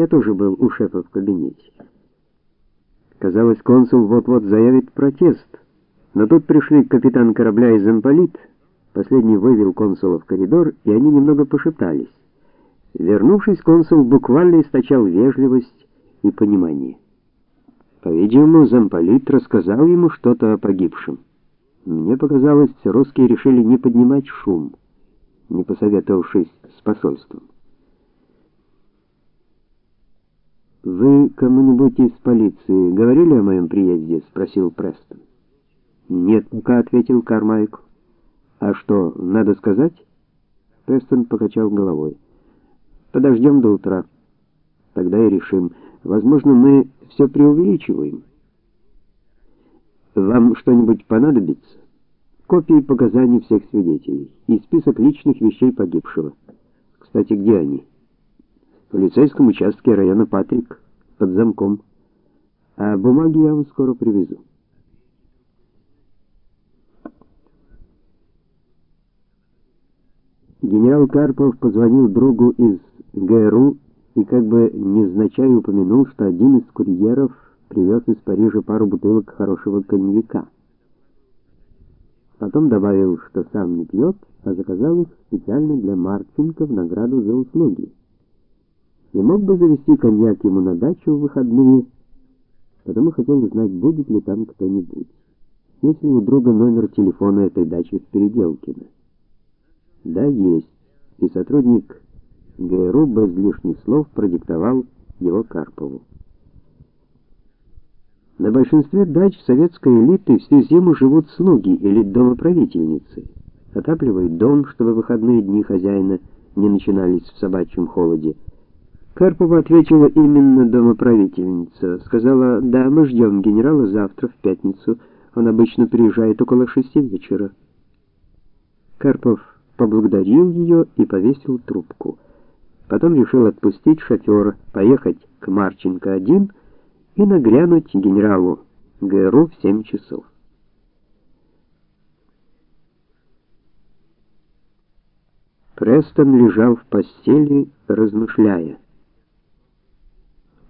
Я тоже был у шефа в кабинете. Казалось, консул вот-вот заявит протест. Но тут пришли капитан корабля и замполит. Последний вывел консула в коридор, и они немного пошептались. Вернувшись, консул буквально источал вежливость и понимание. По-видимому, замполит рассказал ему что-то о погибшем. Мне показалось, русские решили не поднимать шум, не посоветовавшись с посольством. Вы кому-нибудь из полиции говорили о моем приезде, спросил Престон. Нет, пока ответил Кармайк. А что, надо сказать? Престон покачал головой. Подождем до утра. Тогда и решим. Возможно, мы все преувеличиваем. Вам что-нибудь понадобится? Копии показаний всех свидетелей и список личных вещей погибшего. Кстати, где они? В полицейском участке района Патрик под замком. А бумаги я вам скоро привезу. Генерал Карпов позвонил другу из ГРУ и как бы невзначай упомянул, что один из курьеров привез из Парижа пару бутылок хорошего коньяка. Потом добавил, что сам не пьет, а заказал их специально для Марченко в награду за услуги. Не мог бы завести коньяк ему на дачу в выходные, потому хотел узнать, будет ли там кто-нибудь. Есть ли у друга номер телефона этой дачи в Переделкино? Да, есть. И сотрудник ГРУ без лишних слов продиктовал его Карпову. На большинстве дач советской элиты всю зиму живут слуги или домоправительницы. Отапливают дом, чтобы выходные дни хозяина не начинались в собачьем холоде. Карпова ответила именно домоправительница. Сказала: "Да, мы ждем генерала завтра в пятницу. Он обычно приезжает около шести вечера". Карпов поблагодарил ее и повесил трубку. Потом решил отпустить шофера, поехать к Марченко-1 и нагрянуть генералу ГРУ в 7 часов. Престон лежал в постели, размышляя.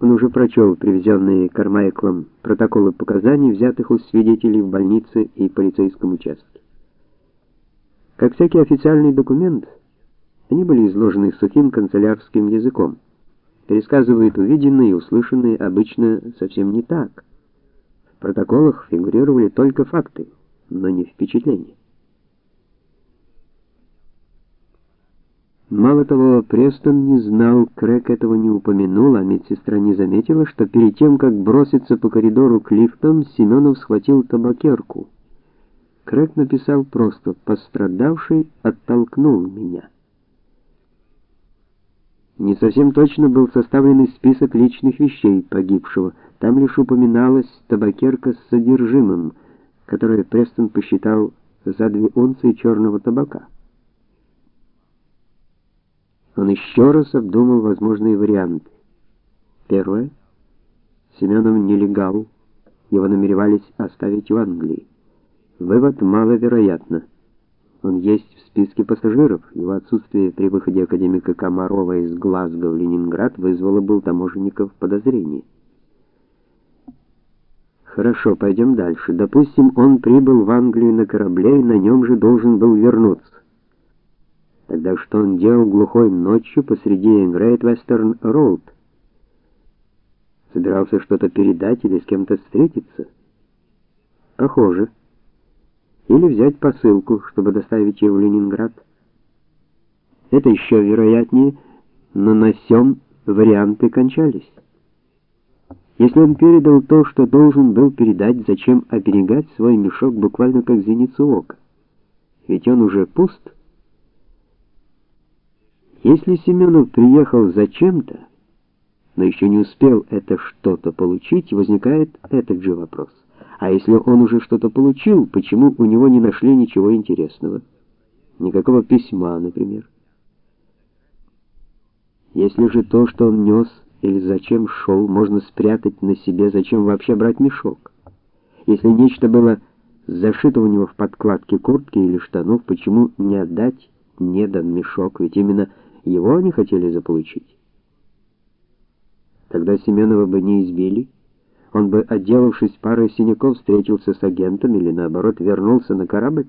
Он уже прочел привезенные Кармайклом протоколы показаний, взятых у свидетелей в больнице и полицейском участке. Как всякий официальный документ, они были изложены сухим канцелярским языком. Пересказывают увиденное и услышанное обычно совсем не так. В протоколах фигурировали только факты, но не впечатления. Мало того, Престон не знал, Крэк этого не упомянул, а медсестра не заметила, что перед тем, как броситься по коридору к лифтам, Семенов схватил табакерку. Крэк написал просто: "Пострадавший оттолкнул меня". Не совсем точно был составлен список личных вещей погибшего. Там лишь упоминалась табакерка с содержимым, которое Престон посчитал за две унции черного табака. Он еще раз обдумал возможные варианты. Первое. Семенов нелегал. Его намеревались оставить в Англии. Вывод маловероятно. Он есть в списке пассажиров. Его отсутствие при выходе академика Комарова из Глазго в Ленинград вызвало бы таможенников подозрение. Хорошо, пойдем дальше. Допустим, он прибыл в Англию на корабле и на нем же должен был вернуться. Тогда что он делал глухой ночью посреди Great Western Road? Собирался что-то передать или с кем-то встретиться? Похоже или взять посылку, чтобы доставить ее в Ленинград. Это еще вероятнее, но на сём варианты кончались. Если он передал то, что должен был передать, зачем оберегать свой мешок буквально как зеницу ока? Ведь он уже пуст. Если Семенов приехал зачем-то, но еще не успел это что-то получить, возникает этот же вопрос. А если он уже что-то получил, почему у него не нашли ничего интересного? Никакого письма, например. Если же то, что он нес или зачем шел, можно спрятать на себе, зачем вообще брать мешок? Если нечто было зашито у него в подкладке куртки или штанов, почему не отдать недан мешок, ведь именно его они хотели заполучить? Тогда Семенова бы не избили. Он бы, отделавшись парой синяков, встретился с агентом или наоборот вернулся на корабль.